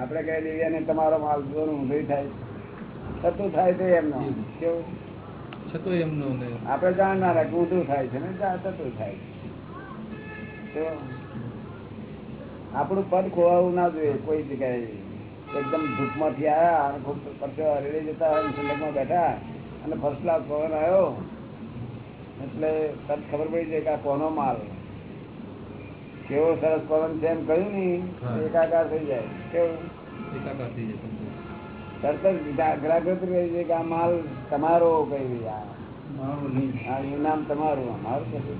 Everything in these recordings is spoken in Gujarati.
આપણે કહી દઈએ અને તમારો માલ જોર ઊંધું થાય. છતું થાય તો એમનો કેવું? છતું એમનો આપણે જાણનારા કે ઊંધું થાય છે ને થતું થાય તો આપણું પદ ખોવાવું ના જોઈએ. કોઈ જગ્યાએ એકદમ ધૂપમાંથી આવ્યા ખૂબ પરસો રેડી જતા સંદર્ભમાં બેઠા અને ફર્સ્ટ ક્લાસ પવન આવ્યો. એટલે તરત ખબર પડી જાય કે આ કોનો માલ? કેવો સરસ પવન છે એમ કહ્યું નહીં. એકાકાર થઈ જાય. તરત જ કે આ માલ તમારો કઈ આ. ઇનામ તમારું અમારું કશું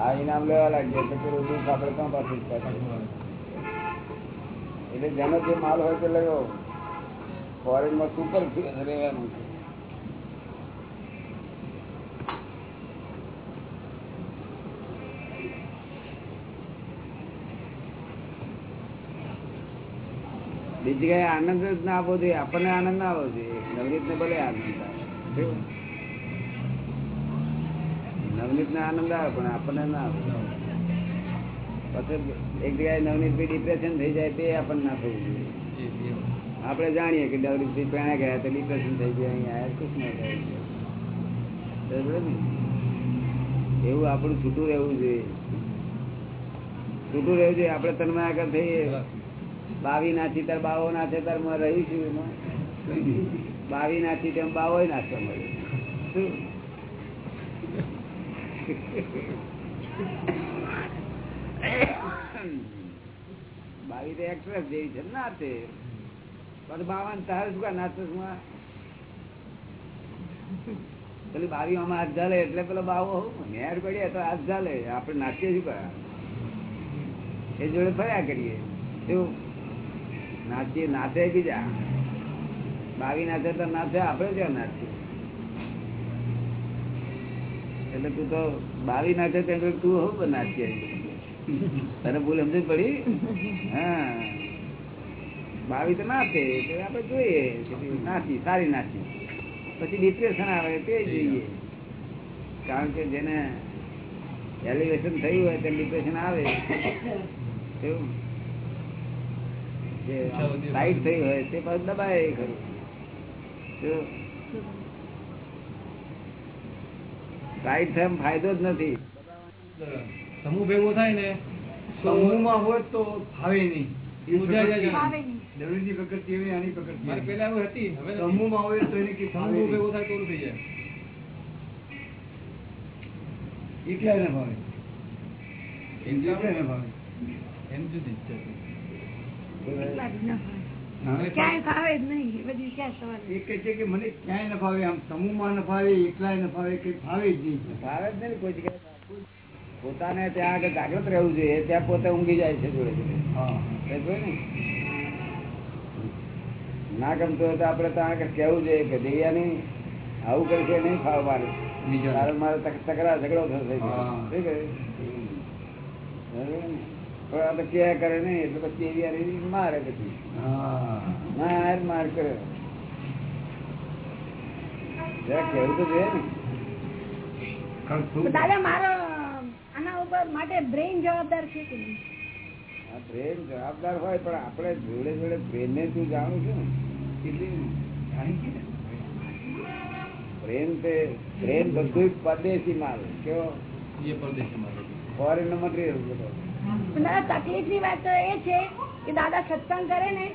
આ ઇનામ લેવા લાગ્યો તો પેલું દુઃખ આપણે ક્યાં પાછું? પાછું? એટલે જેનો જે માલ હોય તે લેવો. ફોરેનમાં સુપર રહેવાનું છે. કઈ આનંદ જ ના આપવો જોઈએ આપણને આનંદ ના આવવો જોઈએ. નવનીત ને ભલે આનંદ આવે નવનીત ને આનંદ આવે પણ આપણને ના આવે પછી એક જગ્યાએ નવનીત ડિપ્રેશન થઈ જાય તે આપણને ના થવું જોઈએ. આપણે જાણીએ કે નવનીત પેણા ગયા તો ડિપ્રેશન થઈ ગયા અહીંયા કુછ ના? થાય? એવું આપણું છૂટું રહેવું જોઈએ. છૂટું રહેવું જોઈએ આપણે તન્મય આગળ થઈએ બાવી નાથી તાર બાવો નાથે તારમાં રહીશું છું બાવી નાથી તેમ બાવો નાચવા મળે બાવી તો એક્સપ્રેસ જેવી છે ના તે. પણ બાવન તારે શું નાચે શું પેલી બાવી આમાં હાથ ઝાલે એટલે પેલો બાવો મેર પડીએ તો હાથ ઝાલે. આપણે નાચીએ શું કયા એ જોડે ફર્યા કરીએ. શું નાચીએ નાચે બીજા બાવી નાચે તો નાચે આપણે ક્યાં નાચીએ? એટલે તું તો બાવી નાચે કરી તું હું નાચીએ તને ભૂલ સમજ પડી? હા. બાવી તો નાચે આપણે જોઈએ નાચી સારી નાચી પછી ડિપ્રેશન આવે તે જોઈએ. કારણ કે જેને એલિવેશન થયું હોય તે ડિપ્રેશન આવે. એવું. જે ટાઈટ થઈ હોય તે પાછું દબાય એ ખરું. ટાઈટ થાય ફાયદો જ નથી. સમૂહ ભેગો થાય ને સમૂહમાં હોય તો ફાવે નહીં. થાય. એકલા ન ફાવે એકલા ને ભાવે એમ જુદી મને ક્યાંય ન ફાવે આમ સમૂહમાં ન ફાવે એકલાય ન ફાવે કઈ ફાવે જ નહીં. ફાવે જ નહીં કોઈ જગ્યાએ પોતાને ત્યાં આગળ જાગ્રત રહેવું જોઈએ ત્યાં પોતે ઊંઘી જાય છે જોડે ને? ના ગમતું હોય તો આપડે ત્યાં આગળ કેવું જોઈએ કે દૈયાની આવું કરશે નહીં ફાવવાનું બીજા. મારે તક- તકરાર ઝઘડો થશે ને? પણ આ કરે એટલે પછી એવી મારે પછી. માર માર કરે. જરા તો જોઈએ ને. દાદા મારો આના ઉપર માટે બ્રેઇન જવાબદાર છે કે આ બ્રેન જવાબદાર હોય પણ આપણે જોડે જોડે બ્રેન ને શું જાણું છું જાણી છે બ્રેન તે બ્રેન બધું પરદેશી માલ કેવો? પરદેશી માલ ફોરેન નો મટીરિયલ બધો. તકલીફની વાત તો એ છે કે દાદા સત્સંગ કરે ને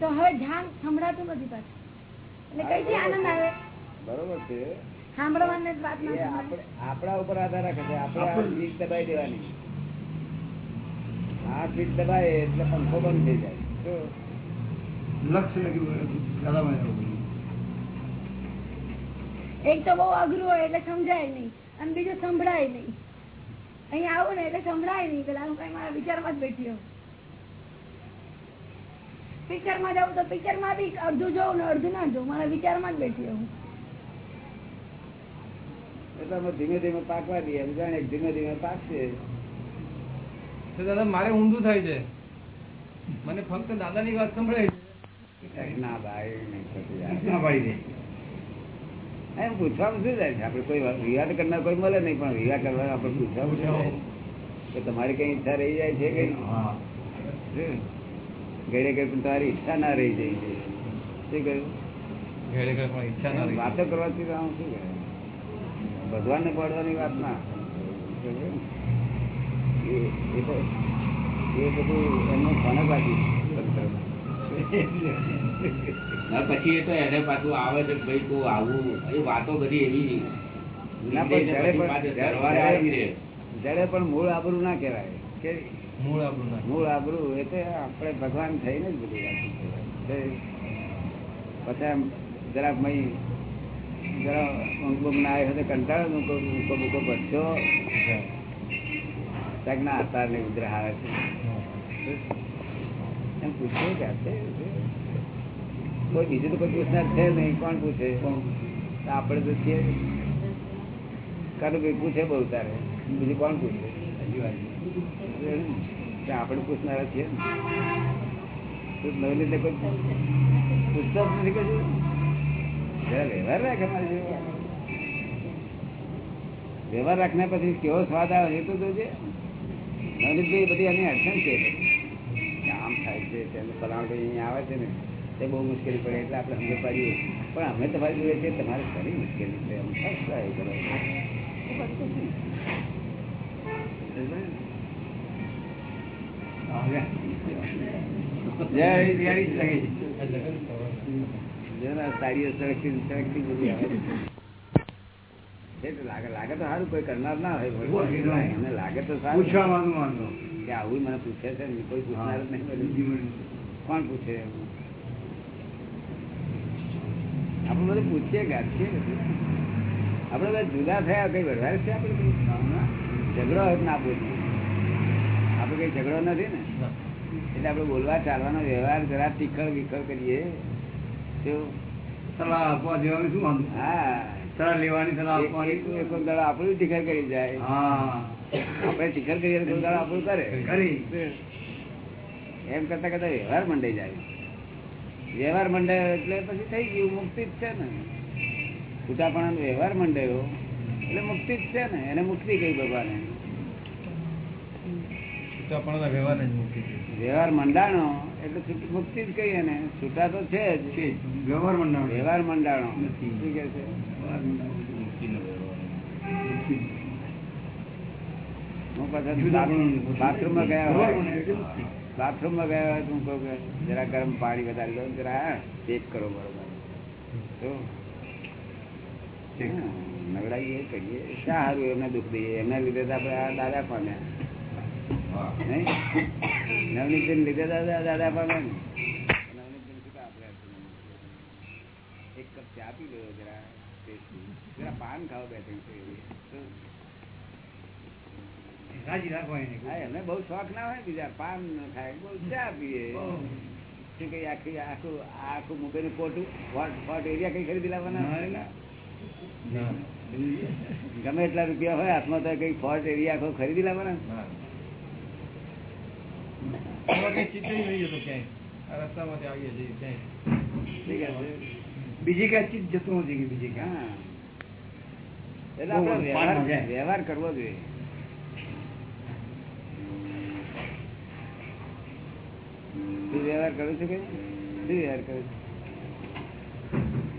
તો હવે ધ્યાન સંભળાતું નથી પાછું. એટલે કઈથી આનંદ આવે? બરોબર છે. સાંભળવાની જ વાત એ ના આપણે આપણા ઉપર આધાર રાખે છે. આપણે દબાઈ દેવાની. આ સ્વીચ દબાય એટલે પંખો બંધ થઈ જાય. એક તો બહુ અઘરું હોય એટલે સમજાય નહીં. અને બીજું સંભળાય નહીં. અહીંયા આવું ને એટલે સંભળાય નહીં પેલા હું કઈ મારા વિચારમાં જ બેઠી હોઉં. પિક્ચરમાં જાઉં તો પિક્ચરમાં બી અડધું જોઉં ને અડધું ના જોઉં મારા વિચારમાં જ બેઠી હોઉં. એટલે અમે ધીમે ધીમે પાકવા દઈએ એમ જાણે ધીમે ધીમે પાકશે. તો દાદા મારે ઊંધું થાય છે. મને ફક્ત દાદાની વાત સંભળાય છે. ના ભાઈ નહીં થતું ના ભાઈ એમ પૂછવાનું શું જાય છે? આપણે કોઈ વાત- વિવાદ કરનાર કોઈ મળે નહીં પણ વિવાહ કરવા આપણે પૂછવાનું કે તમારી કઈ ઈચ્છા રહી જાય છે કઈ હા. ઘરે ઘરે પણ તમારી ઈચ્છા ના રહી જાય છે. શું કહ્યું? ના વાતો કરવાથી આમ શું કહે? ભગવાનને પડવાની વાત ના. એ એ તો એ બધું એમનું ફણક ના પછી એ તો એને પાછું આવે છે ભાઈ તું આવું. એ વાતો બધી એવી ના પણ મૂળ આબરું ના કહેવાય. કે મૂળ આબરું ના મૂળ આબરૂ એ તો આપણે ભગવાન થઈને જ બધું પછી આમ જરાક મય જરા ઊંઘ બૂંઘ ના આવ્યો તો કંટાળો મૂકો મૂકો મૂકો બચ્યો ના આતાર ને ઉધરા આવે છે. એમ પૂછ્યું કે? કોઈ બીજું તો કોઈ પૂછનાર છે નહીં. કોણ પૂછે? આપણે તો છીએ. કારું ભાઈ પૂછે બહુ તારે. બીજું કોણ પૂછે? આપણે પૂછનારા છીએ ને. તો કોઈ પૂછતા જ નથી કશું? જરા વ્યવહાર રાખે મારે. વ્યવહાર રાખને પછી કેવો સ્વાદ આવે એ તો જોજે. નવનીતભાઈ બધી એની અડચણ છે. આમ થાય છે. તેનું પલાણ ભાઈ અહીંયા આવે છે ને. તે બહુ મુશ્કેલી પડે એટલે આપણે સમજ પાડીએ. પણ અમે તમારી જોડે છે તમારે ઘણી મુશ્કેલી છે. અમે ફર્સ્ટ ટ્રાય કરો લાગે તો સારું કોઈ કરનાર ના હોય એને લાગે તો સારું. કે આવું મને પૂછે છે કોઈ પૂછનાર જ નહીં. કોણ પૂછે આપણે બધું પૂછીએ ગાંઠીએ આપણે બધા જુદા થયા કઈ વધારે છે આપણે કઈ? ઝઘડો ના પૂછીએ. આપણે કઈ ઝઘડો નથી ને? એટલે આપણે બોલવા ચાલવાનો વ્યવહાર જરા તીખળ વિખળ કરીએ. તો સલાહ આપવા દેવાની શું હા. સલાહ લેવાની સલાહ આપવાની. એક દાડો આપણું ટીખળ કરી જાય. હા. આપણે ટીખળ કરીએ દાડો આપણું કરે. કરી. એમ કરતા કરતા વ્યવહાર મંડાઈ જાય. વ્યવહાર મંડાયો એટલે પછી થઈ ગયું મુક્તિ જ છે ને. છૂટાપણા વ્યવહાર મંડાયો એટલે મુક્તિ જ છે ને એને મુક્તિ કહી ભગવાને. વ્યવહાર મંડાણો એટલે મુક્તિ જ કહી એને. છૂટા તો છે જ. છે. વ્યવહાર મંડાણો. વ્યવહાર મંડાણો. નથી. શું કે છે? હું પાછા બાથરૂમમાં ગયા હોય. બાથરૂમમાં ગયા હોય તો કહું કે જરા ગરમ પાણી વધારી દો જરા ચેક કરો બરોબર. નવડાવીએ કરીએ. શા સારું એમને દુઃખ દઈએ? એમના લીધે તો આપણે આ દાદા પામ્યા નવની નવનીતને લીધે દાદા દાદા પામ્યા ને. નવનીતને શું એક કપ ચા પી લો જરા પાન ખાઓ બે રાજી રાખવાની હા, એમને બહુ શોખ ના હોય બીજા પાન ન ખાય બહુ ચા પીએ. શું કઈ આખી આખું આખું મુંબઈ નું પોટું ફોર્ટ ફોર્ટ એરિયા કઈ ખરીદી લાવવાના ગમે એટલા રૂપિયા હોય હાથમાં તો કઈ ફોર્ટ એરિયા આખો ખરીદી લાવવાના? એમાં કઈ ચીજ નહીં જોઈએ તો ક્યાંય. આ રસ્તામાંથી આવીએ છીએ ક્યાંય. ઠીક છે. બીજી કઈ ચીજ જતું નથી કે બીજી કઈ હા. એટલે આપણે બહુ વ્યવહાર પાનમાં જાય. વ્યવહાર કરવો જોઈએ. શું વ્યવહાર કરું છું કે શું વ્યવહાર કરું છું?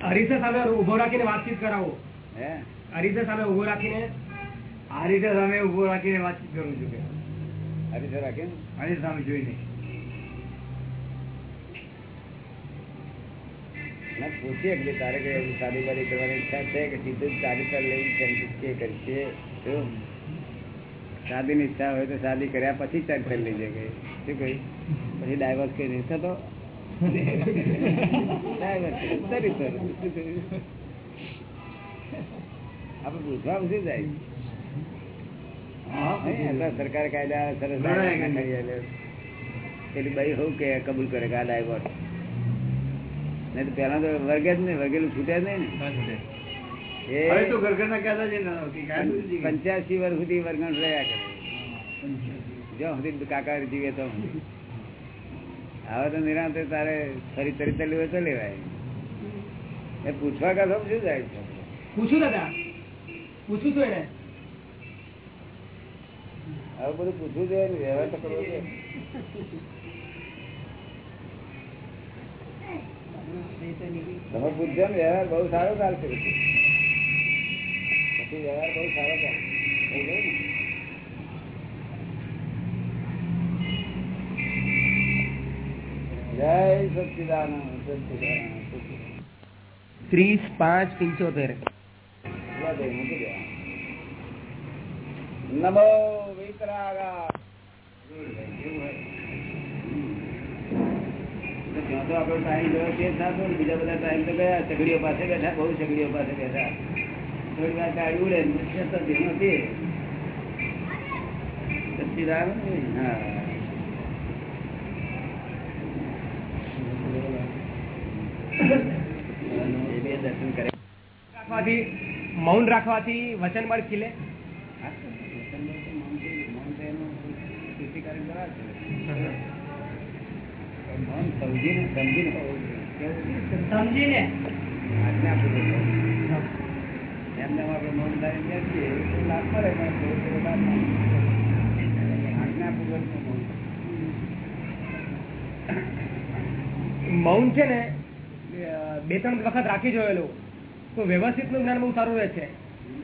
હરીસા સામે ઊભો રાખીને વાતચીત કરાવો. હે? હરીસા સામે ઊભો રાખીને આ રીતે સામે ઊભો રાખીને વાતચીત કરું છું કે. હરીસો રાખે ને? સામે જોઈને. પૂછીએ કે તારે કઈ સાદી બારી કરવાની ઈચ્છા છે કે સીધું જ પર લેવી કરીએ શાદી ની ઈચ્છા હોય તો શાદી કર્યા પછી જ લઈ જાય કે. શું કહી પછી ડાયવર્સ કરી થતો. આપડે કરી સર પૂછવા પૂછી જાય સરકાર કાયદા સરસ. પેલી ભાઈ હોવ કે કબૂલ કરે કે આ ડાયવર્સ નહીં તો પેલા તો વર્ગે જ નહીં વર્ગેલું છૂટે જ નહીં ને. પંચ્યાસી વર્ષ સુધી વર્ગણ રહ્યા કરે. જો સુધી કાકા જીવે તો. હવે તો નિરાંતે તારે ફરી તરી તરી હોય તો લેવાય. એ પૂછવા કા શું જાય છે? પૂછું દાદા પૂછું છું એને. હવે બધું પૂછવું જોઈએ ને, વ્યવહાર તો કરવો તમે પૂછજો ને વ્યવહાર બહુ સારો ચાલશે. પછી વ્યવહાર બહુ સારો ચાલશે. ત્રીસ, પાંચ, પંચોતેર. નમો વિતરાગા તો તો આપણો ટાઈમ ગયો તે ના બીજા બધા ટાઈમ તો ગયા સગડીઓ પાસે બેઠા બહુ સગડીઓ પાસે બેઠા થોડી વાર ઉડે ને જતો ધીમો તે હા એ બે દર્શન કરે રાખવાથી મૌન રાખવાથી વચન બળ ખીલે સમજીને એમને આપણે મૌન ધારી બેસીએ લાભ મળે લાભ મૌન. મૌન છે ને બે ત્રણ વખત રાખી જોયેલું. તો વ્યવસ્થિતનું જ્ઞાન બહુ સારું રહે છે.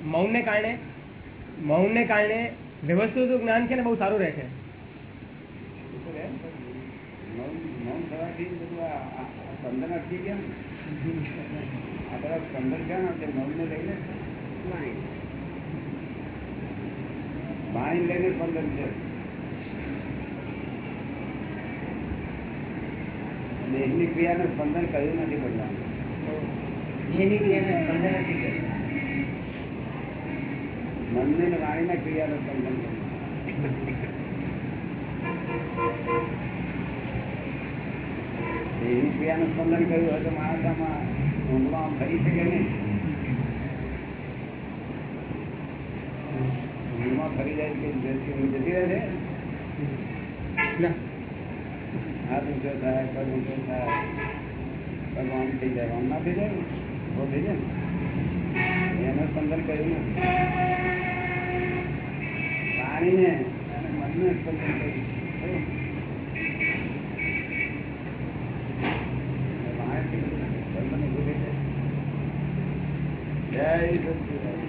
મૌન ને કારણે મૌન ને કારણે વ્યવસ્થિત જ્ઞાન છે ને બહુ સારું રહે છે. માઇન્ડ લઈને? સ્પંદન અટકી ગયા ને. આ સ્પંદન કર્યું નથી છે દેહની ક્રિયાને સ્પંદન કર્યું. નથી ભગવાન ને ક્રિયાનું સ્પંદન કર્યું. દેહની ક્રિયાનું સ્પંદન કર્યું હોય તો માણસામાં ઊંઘમાં ફરી શકે નહીં. ફરી જાય જતી રહે છે? હાથ ઊંચો થાય, પગ ઊંચો થાય, પગ આમ થઈ જાય, આમ ના થઈ જાય ઊભો થઈ જાય ને? એનું સ્પંદન કર્યું પાણીને અને મનને સ્પંદન કર્યું. જય. સચિદાન સચિદાનંદ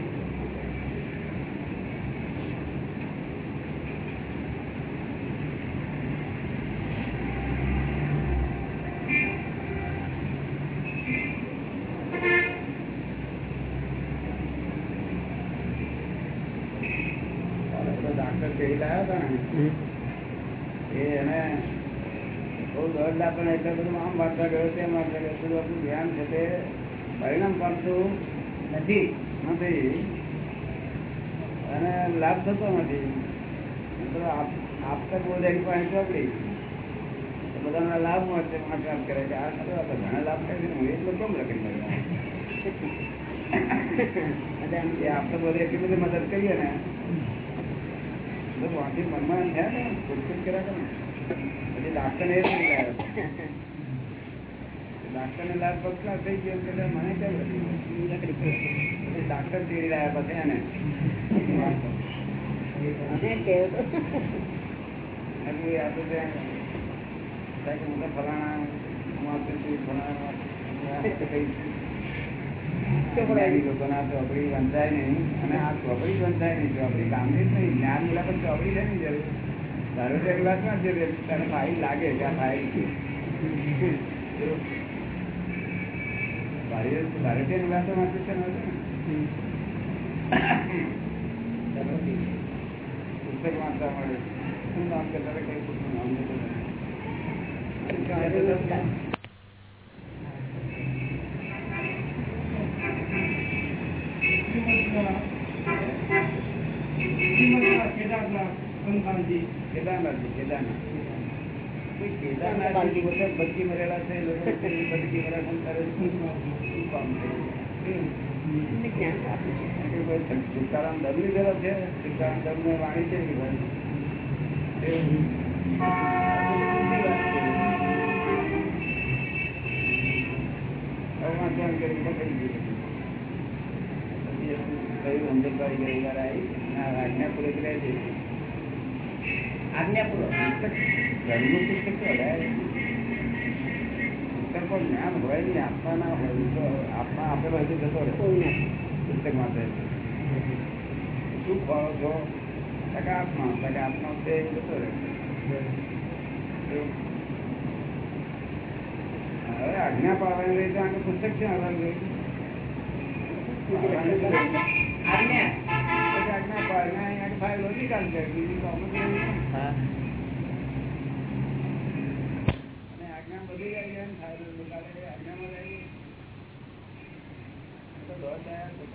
ડાક્ટર તેડી લાવ્યા હતા ને એ એને બહુ દોઢ લાખ પણ એટલે બધું આમ વાંચવા ગયો તેમ વાંચવા ગયો બધું આપણું ધ્યાન છે તે પરિણામ પામતું નથી નથી અને લાભ થતો નથી મતલબ આપ છે. ને લાભ પગલા થઈ ગયો મને કેમ ડાક્ટર તેડી રહ્યા પછી એને. ફલાણા હું આપું છું ફલાણા આ તો કઈ જ્ઞાની લોકોના ચોપડી વંચાય નહીં અને આ ચોપડી વંચાય નહીં ચોપડી કામની જ નહીં જ્ઞાન મુલા ચોપડી છે નહીં જરૂર. તારે તો એક વાત છે તને ફાઇલ લાગે કે આ ફાઇલ છે. ભારતીય છે ને પુસ્તક વાંચવા મળે. શું નામ કરતા કઈ પુસ્તક નામ નતું. કેદારનાથજી કેદારનાથ કેદારનાથજી પોતે મરેલા છે લોકો બચી મરેલા પણ કરે શું કામ છે? તુકારામ દમ લીધેલો છે તુકારામ દમ ને વાણી છે કે ભાઈ? આપવા આપેલો તો જતો રહે. પુસ્તક માટે શું ફળો છો? ટકા આત્મા તે જતો હવે આજ્ઞા પાડવાની રહી તો આને પુસ્તક છે. આવવાનું આજ્ઞા. પાડે અહીંયા ફાઇલો નિકાલ કરે બીજી કોમન આજ્ઞા બધી જાય આજ્ઞામાં તો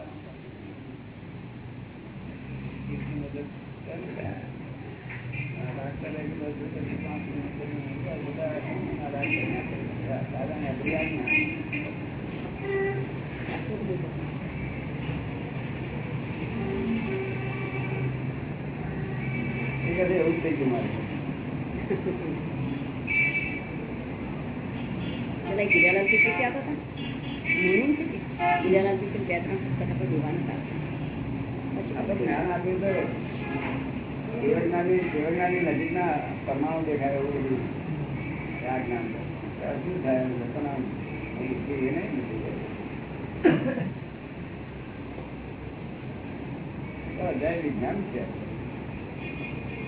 શું થાય લોકોના એ નહીં વિજ્ઞાન છે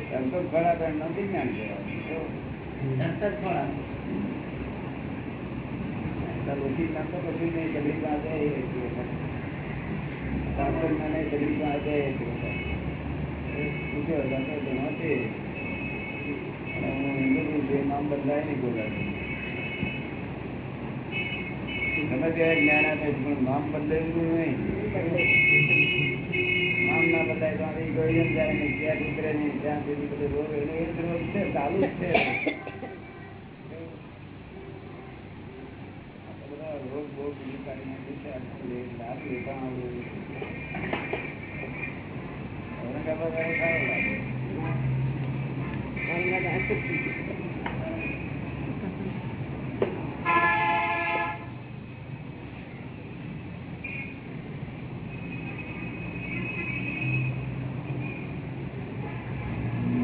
સંતોષ તો એમનું વિજ્ઞાન કહેવાય તો લોકી કશું નહીં જ્ઞાન એ તકલીફ આવે એટલી વખત પૂછ્યો હું હિન્દુ જે નામ બદલાય નહીં બોલાય ત્યારે જ્ઞાન આપે છે, પણ નામ બદલાયું નહીં. નામ ના બદલાય તો આપણે ગોળીયમ જાય નહીં ક્યાં ઉતરે નહીં ત્યાં સુધી બધું રોગ એનો રોગ છે, ચાલુ છે. રોગ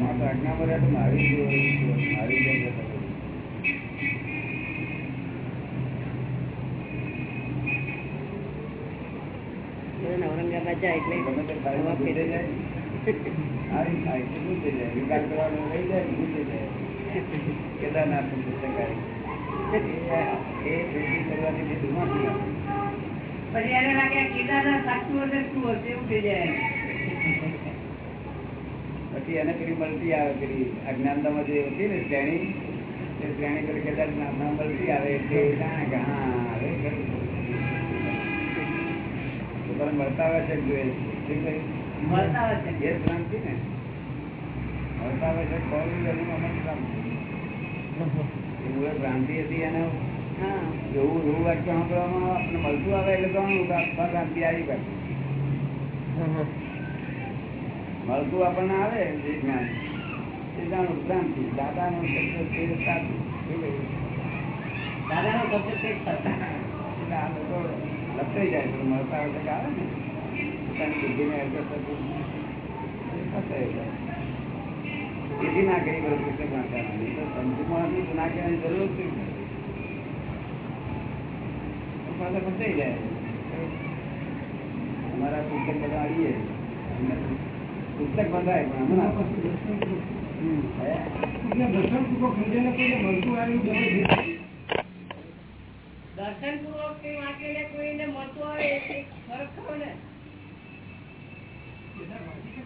આ તો આજ્ઞા મળે તો મારી જ મારી જ જતો રહે. બધા ઔરંગાબાદ જાય એટલે ગમે તે ફાઇલમાં હવા ઘૂસી ફેરવે. જાય. સારી થાય તો ઘૂસી જાય. વિકાસ કરવાનો જાય જાય. એ- ભેગી કરવાની જે આવે. પછી એને લાગે કેદારનાથ સાચું હશે શું હશે એવું થઈ જાય પછી એને પેલી મળતી આવે પેલી અજ્ઞાનતામાં જે હતી ને શ્રેણી તે શ્રેણી પેલી કેદારનાથમાં મળતી આવે એટલે હા. તો મળતા આવે છે જોઈએ? મળતા આવે છે જ ને મળતા આવે છે કોણ એનું અમર ભ્રાંતિ. હતી હા એવું એવું વાક્ય સાંભળવામાં આપણને મળતું આવે એટલે તો મળતું આપણને આવે જે જ્ઞાન એ જાણું એટલે આ લોકો લપટાઈ જાય છે મળતા કે આવે ને પોતાની બુદ્ધિને એડજસ્ટ થતું ફસાઈ જાય. તેથી ના કરી માણસનું ના કહેવાની જરૂર જ નથી. પાછા દર્શન પૂર્વક કઈ વાંચીને કોઈને મળતું આવે એ ફરક ખરો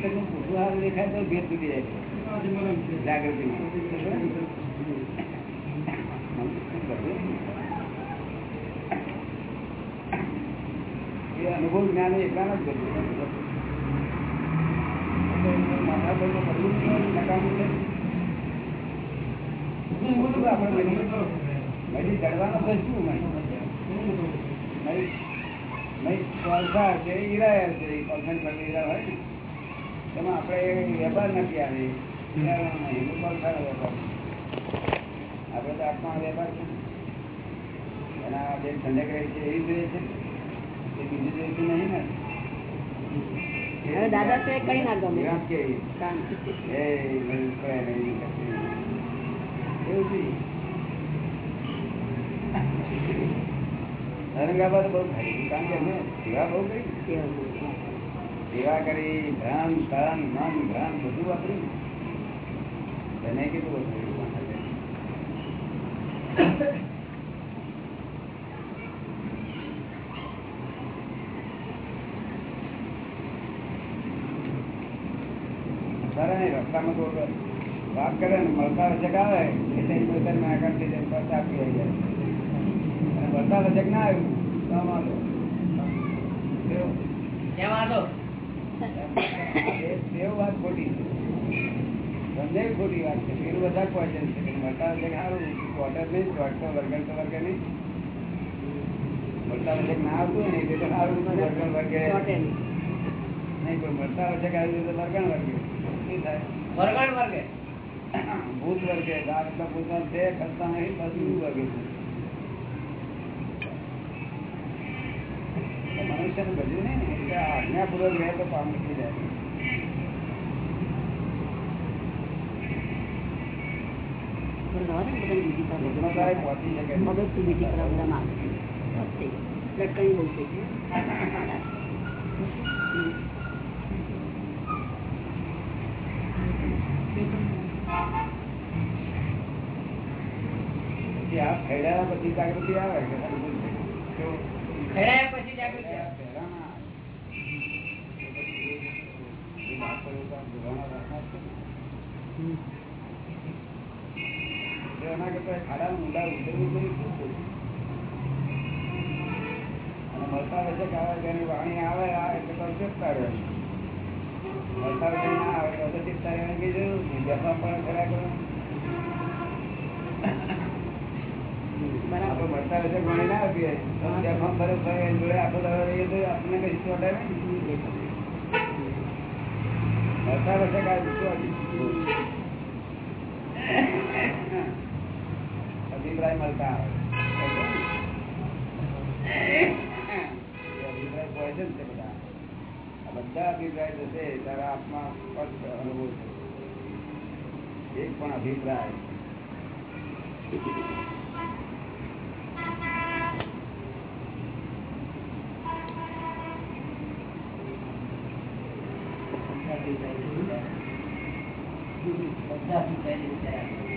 પુસ્તકનું પૂછું સારું દેખાય તો ભેદ તૂટી જાય. જાગૃતિ અનુભવ જ્ઞાન એટલા જ બધું માથા મળી ચડવાનો શું મળી મળી છે હીરા છે કોલસા ઈરા હોય ને. તેમાં આપણે વેપાર નથી આવે. નહીં, એનો વેપાર. આપણે તો આત્મા વેપાર છે એના જે ઠંડક રહે છે એવી જ રહે છે. એ બીજું જોઈતું નહીં ને. દાદા તો કઈ ના ગમે. ઔરંગાબાદ બહુ ખાઈ કારણ કે અમે સેવા બહુ કરી. સેવા કરી ધન તન મન ધન બધું વાપર્યું તને કેટલું વાપર્યું તારે નહીં રસ્તામાં કોઈ વાત કરે ને મળતા રજક આવે એટલે એ પોતાને આકાર થઈ જાય પાછા આપી આવી જાય અને મળતા રજક ના આવ્યું તો વાંધો કેવું? એ તેવું વાત ખોટી છે. ખોટી વાત છે. પેલું બધા ક્વેશ્ચન છે. મળતા રજક સારું. ક્વાર્ટર નહીં ચોટતો વર્ગણ તો વર્ગે નહીં. મળતા રજક ના આવતું હોય ને એટલે તો સારું વર્ગણ વર્ગે. નહીં. નહીં મળતા રજક આવ્યું તો વર્ગણ વર્ગે. શું થાય? વર્ગણ વર્ગે. ભૂત વર્ગે. છે ખસતા નહીં બધું વર્ગે. છે મનુષ્યનું બધું નહીં ને એટલે આજ્ઞાપૂર્વક રહે તો કામ નીકળી જાય. મગજથી બીજી. લટકણી બહુ થઈ. પછી આ ફેડાયા પછી જાગૃતિ આવે કે પછી જાગૃતિ એના કરતા ખાડા ઊંડા ઉતરવું જોઈએ શું? અને મળતા વચ્ચે આવે તેની વાણી આવે આ એટલે તો ચૂપતા રહે. મળતા વચ્ચે ના આવે તો તો ચિંતા રહેવાની જરૂર નથી પણ ખરા કરો. આપણે મળતા વચ્ચે વાણી ના આપીએ તો બેસવા ફરે ફરે એની જોડે આખો દાડો રહીએ તો આપણને કઈ ચોટે નહીં મળતા વચ્ચે કાંઈ ચોટી અભિપ્રાય મળતા આવે એ અભિપ્રાય poison છે બધા આ બધા અભિપ્રાય જશે તારા આત્મા સ્પષ્ટ અનુભવ છે એક પણ અભિપ્રાય તારો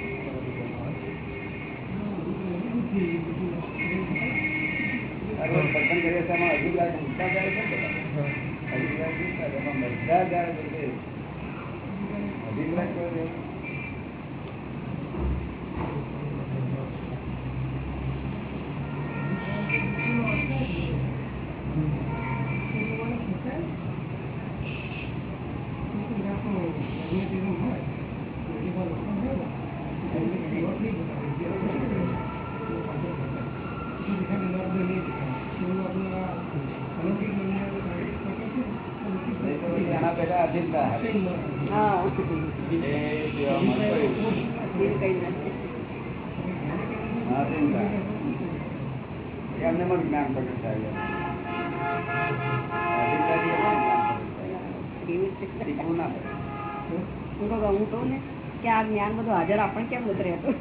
એમને પણ જ્ઞાન પ્રગટ હું કહું ને કે આ જ્ઞાન બધું હાજર આપણે કેમ નથી રહેતું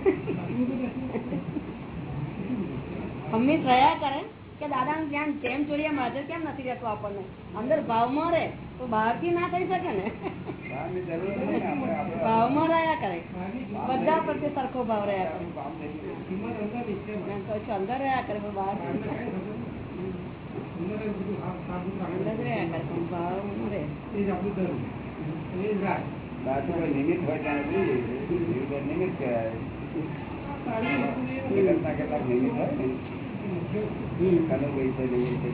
હંમેશ રહ્યા કરે કે દાદા નું જ્ઞાન જેમ ચોરીએ હાજર કેમ નથી રહેતું આપણને? અંદર ભાવમાં રહે તો બહારથી ના થઈ શકે ને. ભાવમાં રહ્યા કરે. બધા પ્રત્યે સરખો ભાવ રહ્યા કરે. કામ અંદર રહ્યા કરે બહાર અંદર રહ્યા કરે પણ રહે બાજુ નિમિત્ત હોય ત્યાં નિમિત્ત કહેવાય. કેટલાક નિમિત્ત હોય ને. કનુભાઈ છે નિમિત્ત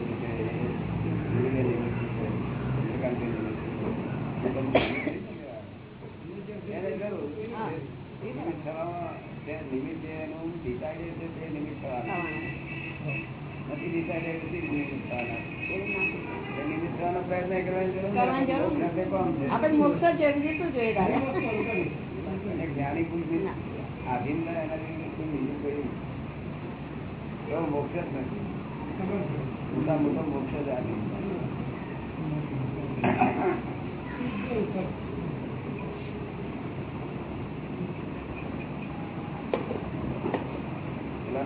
છે નિમિત્ત જ્ઞાની પુરુષ આધીન એના કોઈ બીજું કોઈ એવો મોક્ષ જ નથી. મોટા મોટો મોક્ષ જ આધીન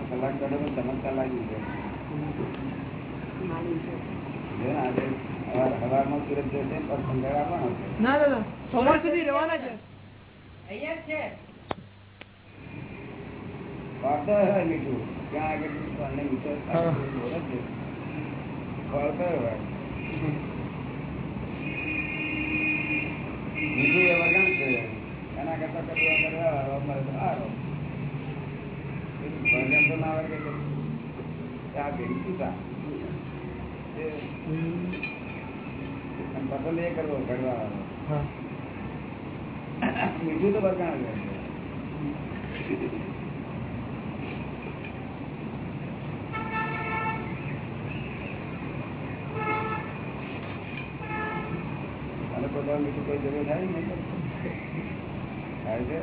કલાક કાઢો ચમત્કાર લાગી જાય. છે. જો ને હવારમાં સુરત જશે પણ સંગાળ આપવાનો ના દાદા સવાર સુધી રહેવાના છે. વાર્તા હોય મીઠું. ત્યાં આગળ વિચાર મીઠું એ વગણ છે એના કરતા કરવા કરવા અમારે તો ભજન તો ના આવે ત્યાં ભેગી અને પસંદ એ કરવો ઘડવા મીઠું તો વગણ અને કોઈ જરૂર થાય ને થાય છે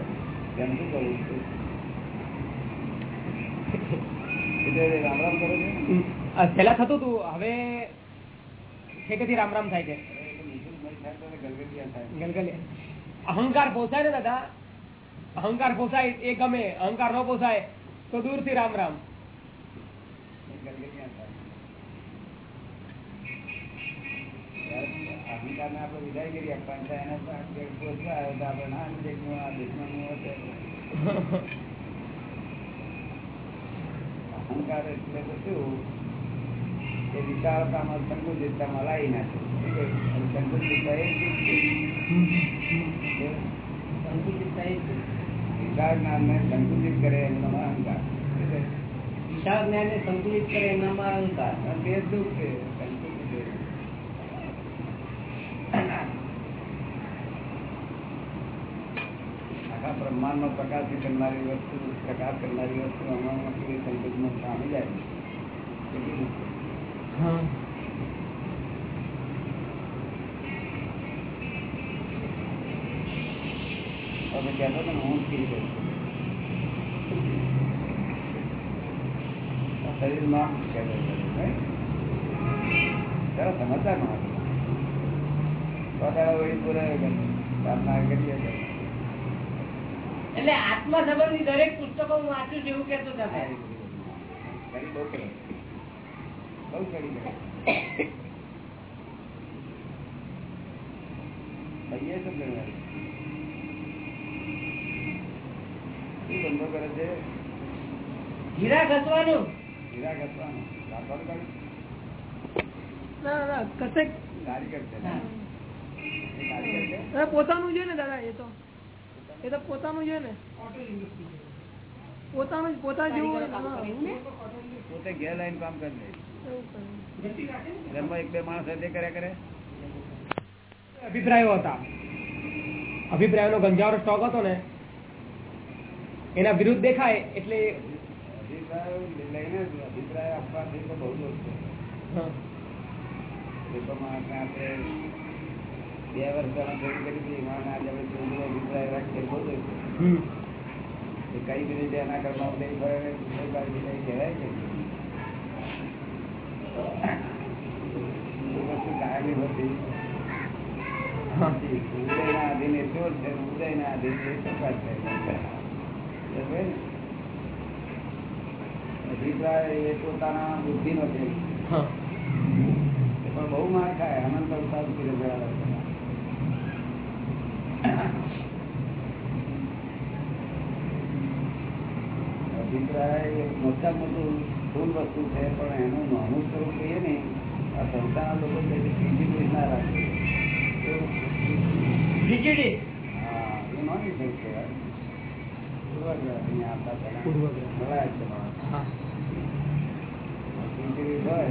તેમ શું કરવું પેલા થતું હતું, હવે ઠેકેથી રામ રામ થાય છે. નહીં અહંકાર પોસાય ને દાદા, અહંકાર પોસાય એ ગમે, અહંકાર ન પોસાય તો દૂરથી રામ રામ એ ગલગલિયા થાય ત્યારે અહંકારને આપણે વિદાય કરી આપવાની થાય એના પોચવા આવ્યો તો આપણે ના દેશનું આ દેશનું હતું. અહંકાર એટલે તો શું? એ વિશાળતામાં સંકુચિતતામાં લાવી નાખે શું કહ્યું? અને સંકુચિતતા એ જ સંકુચિતતા એ વિશાળ જ્ઞાનને સંકુચિત કરે એમનામાં નામ અહંકાર છે? વિશાળ જ્ઞાનને સંતુલિત કરે એમનામાં અહંકાર. તે દુઃખ છે. આખા બ્રહ્માંડનો પ્રકાશ કરનારી વસ્તુ પ્રકાશ કરનારી વસ્તુ અમારામાં કેવી સંકુચમાં સામી જાય કેટલી તમે કહેતો હતો ને હું જ કરું ગયો શરીરમાં કહેતો? જરા સમજદાર માણસ. તો તારા વળી પૂરા પ્રાર્થના કરીએ. એટલે આત્મા સંબંધી દરેક પુસ્તકો હું વાંચું છું એવું કેતો તમે. કરી કરી. કરી કરી. ધંધો કરે છે? હીરા ઘસવાનું. હીરા ઘસવાનો. રાખવાનું કાઢી ના ના કશે છે દાદા પોતાનું છે ને દાદા એ તો. એ તો પોતાનું છે ને. પોતાનું પોતા જેવું ને, ને? પોતે ઘેર લાઈન કામ કરી લે. ઘરમાં એક બે માણસ કર્યા કરે. અભિપ્રાયો હતા. અભિપ્રાયોનો ગંજાવરો સ્ટોક હતો ને એના વિરુદ્ધ દેખાય એટલે અભિપ્રાય અભિપ્રાય આપવાથી તો બહુ દોષ છે હા. લોકો માણસને આપણે બે વર્ષ છે. કઈ રીતે એના બાજુ કહેવાય કે વસ્તુ કાયમી હોતી. ઉદયના આધીન ચોર છે? ઉદયના આધીન એ છે? અભિપ્રાય એ પોતાના બુદ્ધિનો છે. એ પણ બહુ માર ખાય. અનંત અવતાર સુધી. અભિપ્રાય મોટા મોટું ફૂલ વસ્તુ છે પણ એનું નાનું સ્વરૂપ કહીએ ને આ સંસ્થાના લોકો કોઈ ના રાખે. હા એ નાની કહેવાય. પૂર્વગ્રહ અહીંયા આવતા પહેલા પૂર્વગ્રહ. મળાય છે માણસ. હા. ત્રીજી હોય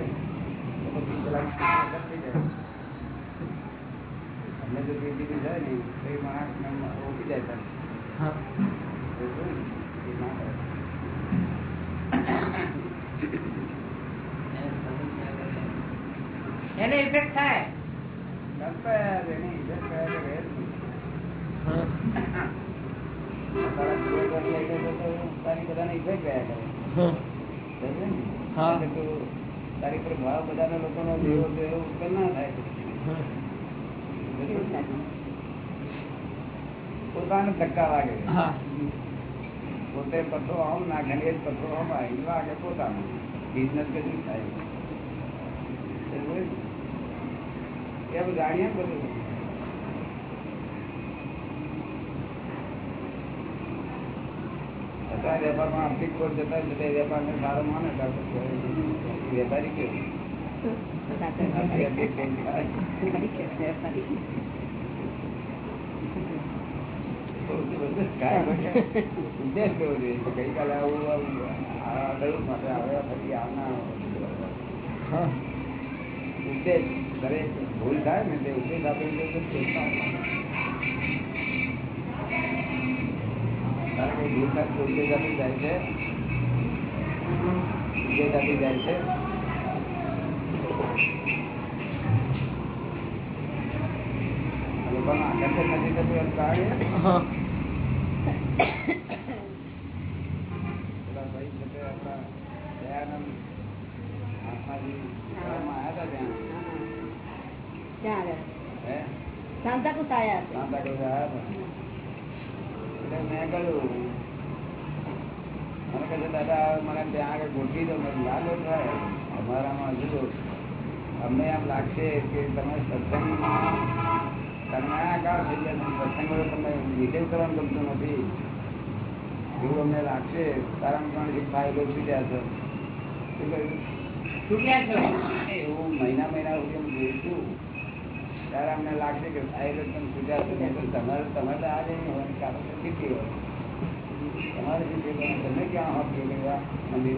તો પછી પેલા માણસ થઈ જાય જો બીજી ત્રીજી થાય ને તો એ માણસ ઓળખી જાય તરત. હા. એ ના કરે. એને ઇફેક્ટ થાય ને? તારી પર ભાવ બધાના લોકોનો જેવો તેવો ઉત્પન્ન ના થાય પોતાને ધક્કા લાગે પોતે પથરો આમ નાખે એ જ પથરો આમ આવે. વાગે પોતાનો. બિઝનેસ કશું થાય. એમ જાણીએ બધું. વેપારમાં આર્થિક કોર્ટ જતા જતા વેપારને સારો માને વેપારી કેવું ગઈકાલે ભૂલ થાય ને તે ઉદ્દેશ આપણે કારણ કે ભૂલ થાય જાય છે ઉદ્દેશ આપી જાય છે લોકોનું આકર્ષણ નથી થતું એમ કારણ એ હા પેલા ભાઈ છે તે આપણા દયાનંદ મહાત્માજી શહેરમાં આવ્યા હતા ત્યાં ક્યાં આગળ હે. સાંતાક્રુઝ આયા સાંતા હતા એટલે મેં કહ્યું મને કહે દાદા મને ત્યાં આગળ ગોઠવી દો મને લાગો થાય અમારામાં હજુ અમને એમ લાગશે કે તમે સત્સંગમાં કન્યાકાર થઈ ગયા સત્સંગ તમને રિલેવ કરવાનું ગમતું નથી. એવું અમને લાગશે. કારણ પણ ફાઇલો છૂટ્યા છે. શું કહ્યું? એવું મહિના મહિના સુધી અમે જોઈશું ત્યારે અમને લાગશે કે ફાઇલો તમે છૂટ્યા છે. નહીં તો તમારે તમારે આ જઈને હોય કારણ કે કેટલી હોય. તમારે શું તમે ક્યાં હોત? કે આ મંદિર.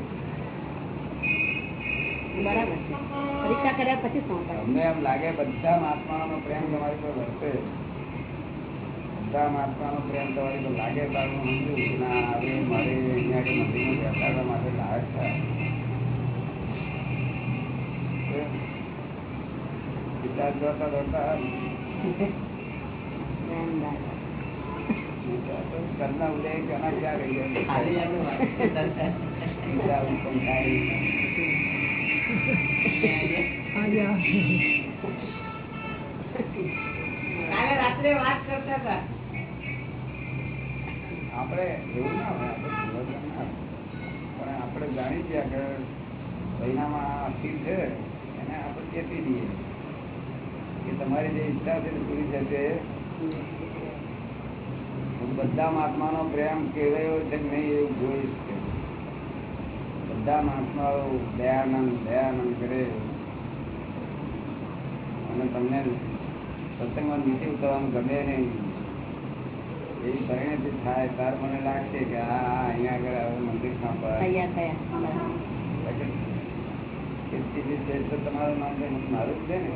બરાબર છે. પરીક્ષા કર્યા પછી સોંપાય અમને એમ લાગે બધા મહાત્માનો પ્રેમ તમારી પર વર્તે બધા મહાત્માનો પ્રેમ તમારી પર લાગે તારું સમજુ? કે ના હવે મારે અહીંયા આગળ મંદિરમાં બેસાડવા માટે લાયક થાય. વિચાર જોતા જોતા ઘરના ઉદય ઘણા ક્યાં રહી જાય? રાત્રે વાત કરતા હતા. આપણે જાણી છીએ છે, એને આપણે ચેતી દઈએ. કે તમારી જે ઈચ્છા છે તે પૂરી થશે. બધા મહાત્માનો પ્રેમ કેવાયો છે કે નહીં એવું જોઈશ બધા મહાત્માઓ દયાનંદ દયાનંદ કરે. અને તમને સત્સંગમાં નીચે ઉતરવાનું ગમે નહીં. એવી પરિણતિ થાય તાર મને લાગશે કે આ આ અહીંયા આગળ મંદિર સાંભળ. તો તમારું નામ છે મારું જ છે ને.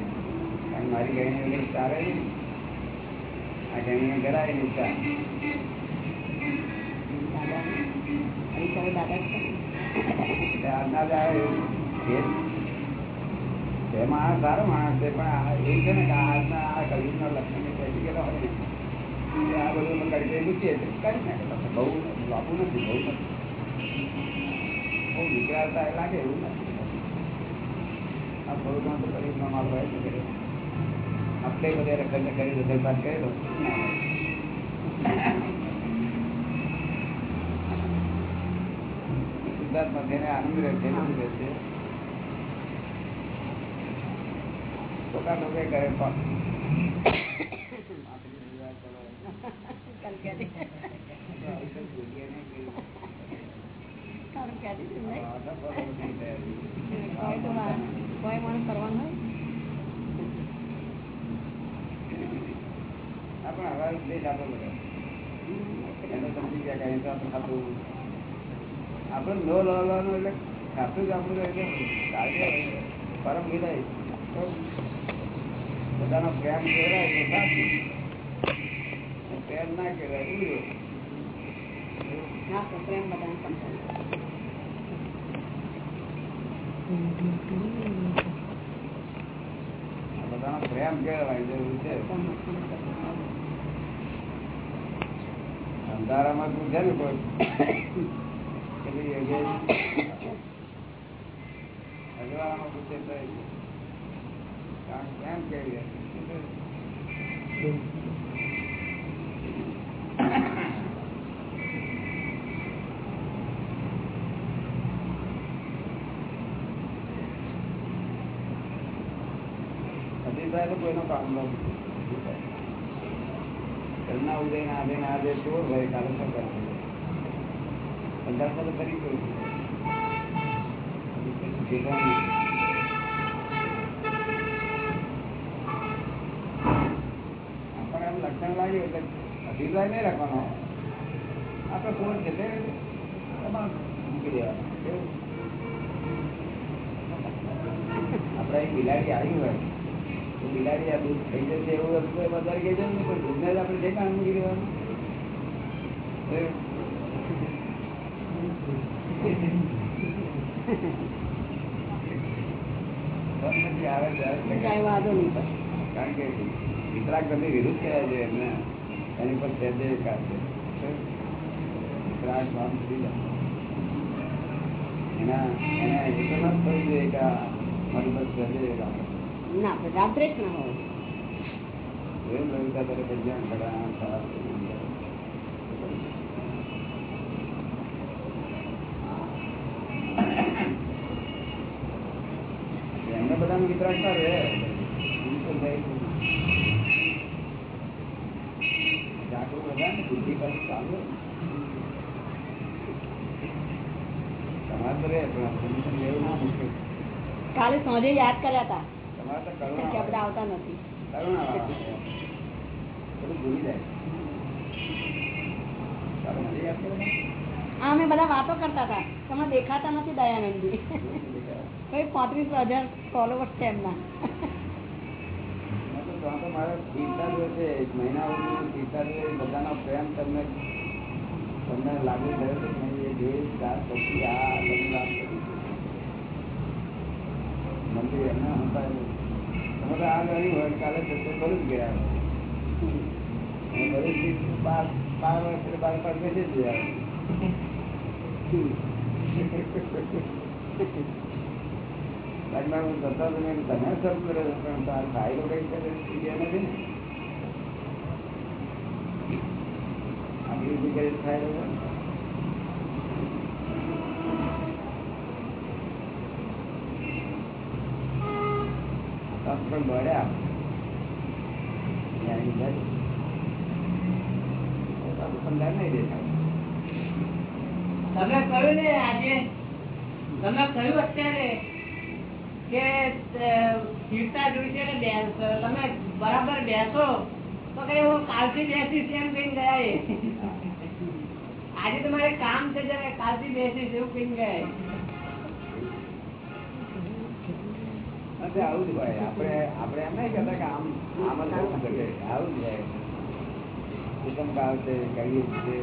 કારણ મારી ગણી વગર ચાલે આ ગણી ગરાય નહીં દાદા. જ કરે. ને ને મૂકીએ કરી નાખે નથી બહુ બહુ વિચારતા લાગે એવું આ થોડું તો શરીરમાં માલ હોય છે આપણે બધા રખડ કરી રખડ બાદ કરેલો સિદ્ધાર્થમાં તેને આનંદ રહે છે, આનંદ રહે છે. ટોકા? કોઈ સમજી ગયા કે તો આપણે ખાતું આપણે નો લાવવાનું એટલે જ આપણું એટલે પરમ વિદાય. બધાનો પ્રેમ કહેવાય તો સાચું પ્રેમ ના કહેવાય પ્રેમ બધાને બધાનો પ્રેમ જરૂર છે. અંધારામાં તું છે ને કોઈ? કોઈનો કામ નો ઘરના ઉદય ના આજે ના આજે ચોર હોય કાલે શું કરશે પંજાબમાં કરી એમ લક્ષણ લાગ્યું એટલે અભિપ્રાય નહીં રાખવાનો આપણે ફોન છે તે મૂકી દેવાનું આપણે અહીં બિલાડી આવી હોય. તો બિલાડી આ દૂધ થઈ જશે એવું વધારે કહી જાય ને પણ દૂધને આપણે જે કામ મૂકી દેવાનું આવે વાંધો નહીં કારણ કે વિતરાગ ગતિ વિરુદ્ધ કહેવાય છે એમને એની પર છે જાય. એના એને એ તો ન જોઈએ કે મારી પર સહેજે એકાદ. ના રાત્રે જ ના હોય લવિતા કરા જાય. બધાને ના રહે બિલકુલ નહીં. જાગૃત બધા ને બુદ્ધિ પાસે ચાલુ તમારે તો રહે પણ solution લેવું ના મુશ્કેલ કાલે સાંજે યાદ કર્યા હતા તમારે તો કે કરુણા આપણે આવે. આવતા નથી કરુણા આવે. બધું ભૂલી જાય ચાલો મને યાદ કરો ને. આ અમે બધા વાતો કરતા હતા તમે દેખાતા નથી દયાનંદજી પાંત્રીસ હજાર ફોલોવર્સ છે એમના. મારે જ જ નહીં? એ કાલે જશે ભરૂચ ગયા બાર બાર વર્ષે બાર પાસ બેસી જ ગયા તમે પણ તાર ભાઈ લોકો થાય પણ મળ્યા. સમજાય નહીં તમે કહ્યું ને આજે? તમે કહ્યું અત્યારે? કે સ્થિરતા જોઈશે ને તમે બરાબર બેસો. તો કઈ હું કાલથી બેસીશ એમ કઈ ગયા. આજે તમારે કામ છે જયારે કાલથી બેસીશ એવું કઈ ગયા આવું જ હોય. આપણે આપણે એમ નહીં કે આમ આમ જ હોવું જોઈએ. આવું જ હોય. છે કલયુગ છે.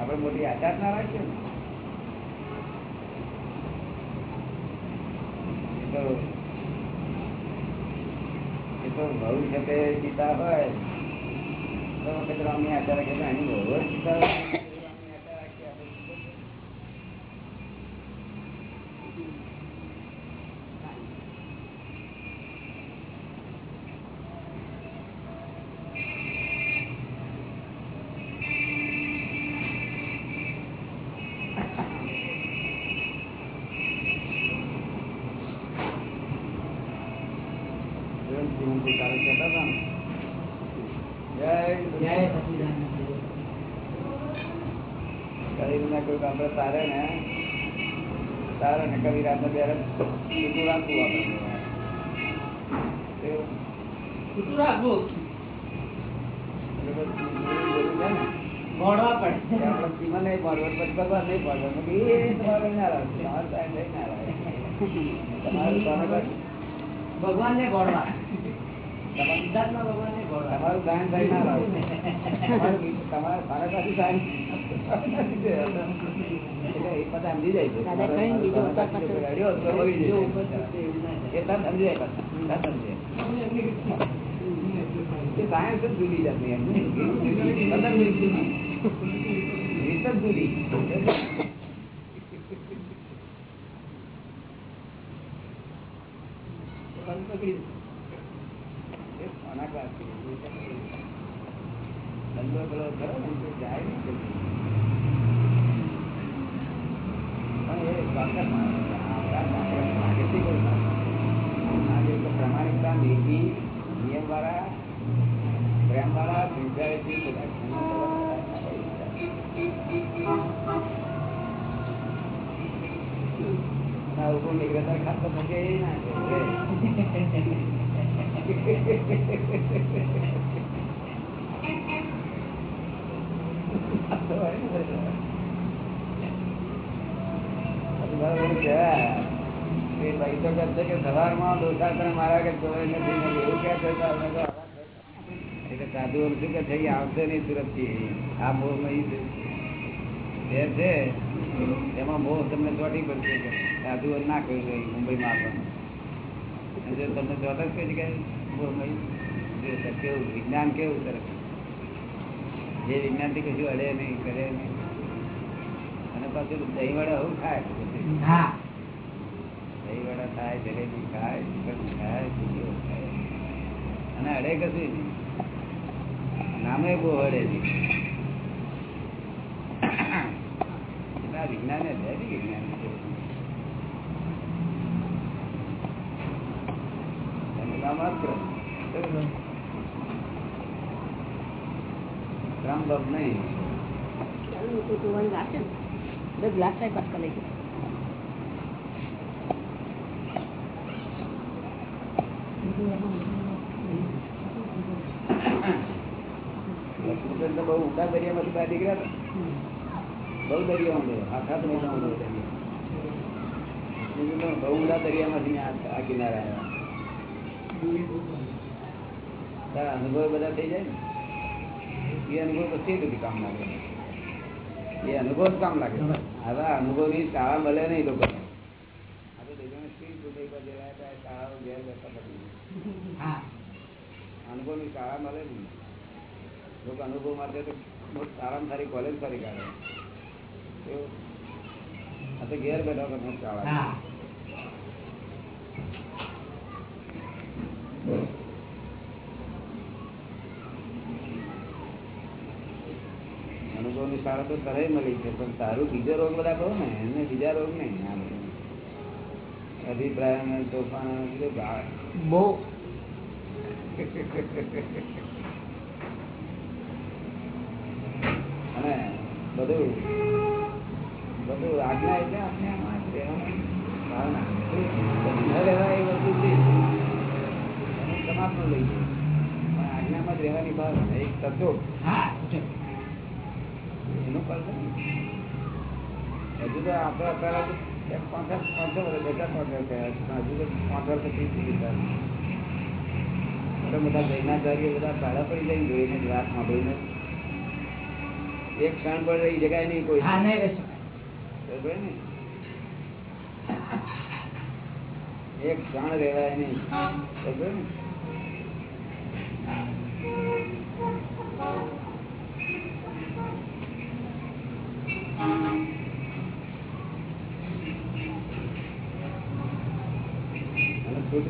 આપણે મોટી આચાર ના રાખીએ ને. તો એ તો ભવિષ્ય પિતા હોય. તો વખત રામની આચાર રાખે એની બહુ જ હોય. સાયન્સ જ જુદી જતી જ જુદી. રીત જ જુદી. બંધ પકડી દે. એ કોના ક્લાસથી? ધંધો પેલો કરો ને તો જાય ને જલ્દી. પણ એ ચોક્કસ માણસ છે. આપણા આપણે માગેથી કોઈ ના થાય. આજે તો પ્રામાણિકતા નીતિ નિયમવાળા પ્રેમવાળા સિન્સિયરિટી બધા ના ઉપર નીકળતા ખાતો થકે ના એ ભાઈ તો કહે છે કે સવારમાં માં તને મારા કે એવું કે એટલે તમને કેવું? વિજ્ઞાન કેવું સરસ જે વિજ્ઞાનથી કશું અડે નહીં, કરે નહીં. અને પાછું દહીં વડે વડા ખાય અને અડે કશું નામે બહુ અડે વિજ્ઞાન વિજ્ઞાન રામ બાપ નહીં. ચાલો, તો જોવાની વાત છે ને દસ ગ્લાસ સાહેબ પાછા લઈ ગયો લક્ષ્મીબેન તો બહુ ઊંડા દરિયામાંથી બહાર નીકળ્યા બહુ દરિયા ઊંડો આખા તો મોટા ઊંડો દરિયા. બહુ ઊંડા દરિયામાંથી આ કિનારે આવ્યા. તારા અનુભવ બધા થઈ જાય ને? એ અનુભવ પછી બધી કામ લાગે. એ અનુભવ જ કામ લાગે. હવે અનુભવની શાળા મળે નહીં લોકો. અનુભવની શાળા મળે નહીં. લોકો અનુભવ માટે તો સારામાં સારી કોલેજ સારી કાઢે? આ તો ઘેર બેઠા તો મોટ ચાલે અનુભવની શાળા તો તરય મળી છે પણ સારું બીજો રોગ બધા કહો ને એને બીજા રોગ નહીં. અભિપ્રાય તોફાન. બહુ અને રહેવાની એનું કરશે હજુ તો આપડે અત્યારે તો પાંચ વર્ષ થયા. હજુ તો પાંચ વર્ષ પછી બધા બધા જૈનાચાર્ય બધા પહેલા પડી જોઈને જ વાત સાંભળીને એક ક્ષણ પર રહી શકાય નહીં કોઈ. હા બરોબર ને? એક ક્ષણ રહેવાય નહીં. બરોબર ને?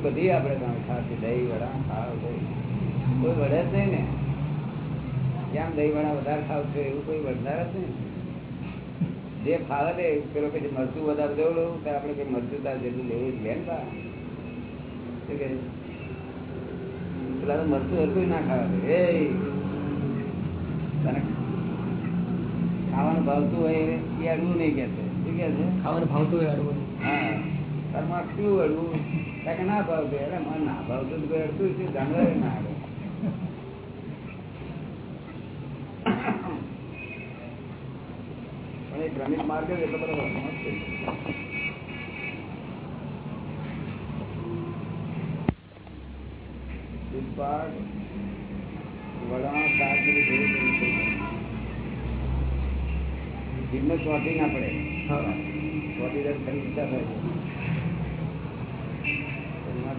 બધી આપણે ત્યાં ખાતી દહીં વડા ખાવ કોઈ વડે જ નહીં ને. કેમ દહીં વડા વધારે ખાવ છો એવું કોઈ વધારે જ નહીં. જે ફાવે તે પેલો કે મરચું વધારે દેવું લેવું તો આપણે કઈ મરચું તાર જેટલું લેવું લે ને તાર. પેલા તો મરચું હરકું ના ખાવા એ તને ખાવાનું ભાવતું હોય એ અડવું નહીં કે છે. શું કે છે? ખાવાનું ભાવતું હોય અડવું હા. મારે શું અડવું? કે ના ભાવતું. એટલે મને ના ભાવતું કોઈ અડતું છે જાનવર ના અડે. પણ ક્રમિક માર્ગ જ એટલો બધો શાક ચોંટી ના પડે. ચોંટી જાય ખરી ઈચ્છા થાય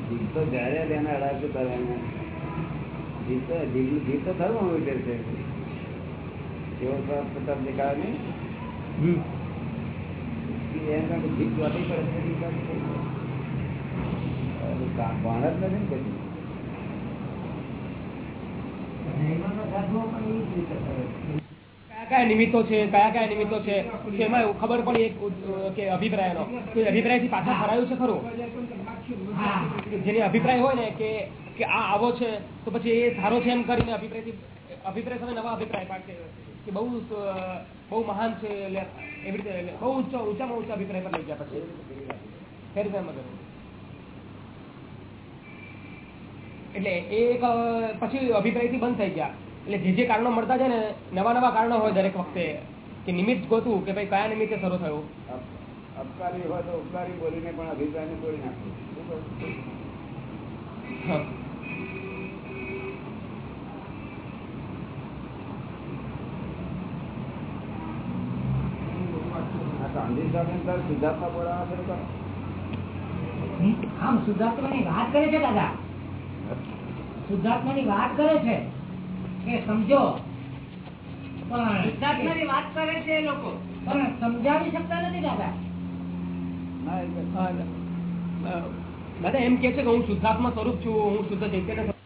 જીભ તો જ્યારે તેને અડાશે ત્યારે જીભ તો જીભ તો થર્મોમીટર છે. કેવો પ્રતાપ દેખાડે નહીં. કયા નિમિત્તો છે, કયા કયા નિમિત્તો છે એમાં ખબર પડી એક કે અભિપ્રાયનો. અભિપ્રાયથી પાછા ફરાયું છે ખરું? જેની અભિપ્રાય હોય ને, કે આ આવો છે, તો પછી એ સારો છે એમ કરીને અભિપ્રાયથી અભિપ્રાય તમે નવા અભિપ્રાય પાડશે. કે બહુ બહુ મહાન છે એટલે એવી રીતે બહુ ઊંચો ઊંચામાં ઊંચા અભિપ્રાય પર લઈ ગયા પછી. ફેર ફેર મગર એટલે એ એક પછી અભિપ્રાયથી બંધ થઈ ગયા. એટલે જે જે કારણો મળતા છે ને નવા નવા કારણો હોય દરેક વખતે કે નિમિત્ત ગોતું કે ભાઈ કયા નિમિત્તે શરૂ થયું? અપ- અપકારી હોય તો ઉપકારી બોલીને પણ અભિપ્રાયને તોડી નાખવું સ્વામી શરૂ કરો આમ શુદ્ધાત્માની વાત કરે છે દાદા. શુદ્ધાત્માની વાત કરે છે. કે સમજો. પણ શુદ્ધાત્માની વાત કરે છે એ લોકો. પણ સમજાવી શકતા નથી દાદા. દાદા એમ કે છે કે હું શુદ્ધાત્મા સ્વરૂપ છું હું શુદ્ધ ચૈતન્ય સ્વરૂપ